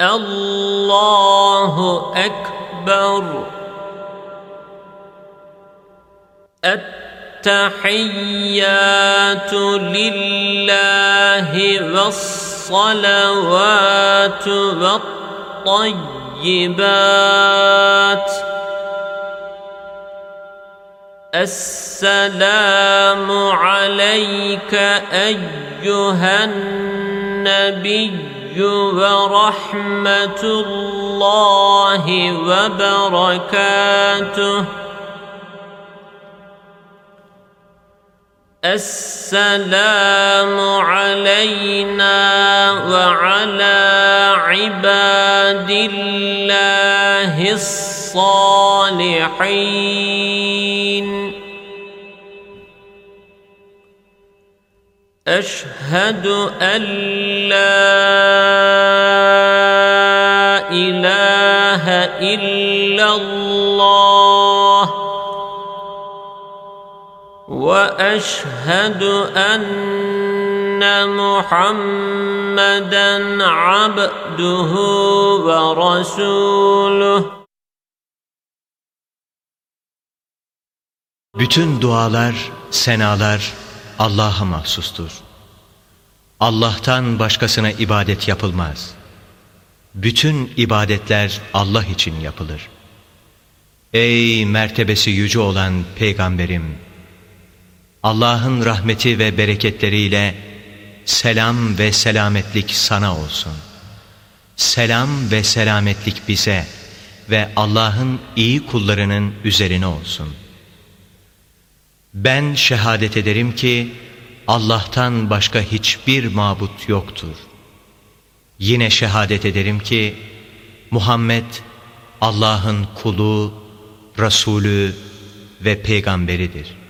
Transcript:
الله أكبر. التحيات لله والصلوات والطيبات. السلام عليك أيها النبي. ورحمة الله وبركاته. السلام علينا وعلى عباد الله الصالحين. أشهد أن لا إله إلا الله وأشهد أن محمدا عبده ورسوله Bütün dualar, senalar Allah'a mahsustur. Allah'tan başkasına ibadet yapılmaz. Bütün ibadetler Allah için yapılır. Ey mertebesi yüce olan peygamberim! Allah'ın rahmeti ve bereketleriyle selam ve selametlik sana olsun. Selam ve selametlik bize ve Allah'ın iyi kullarının üzerine olsun.'' Ben şehadet ederim ki Allah'tan başka hiçbir mabut yoktur. Yine şehadet ederim ki Muhammed Allah'ın kulu, Resulü ve peygamberidir.''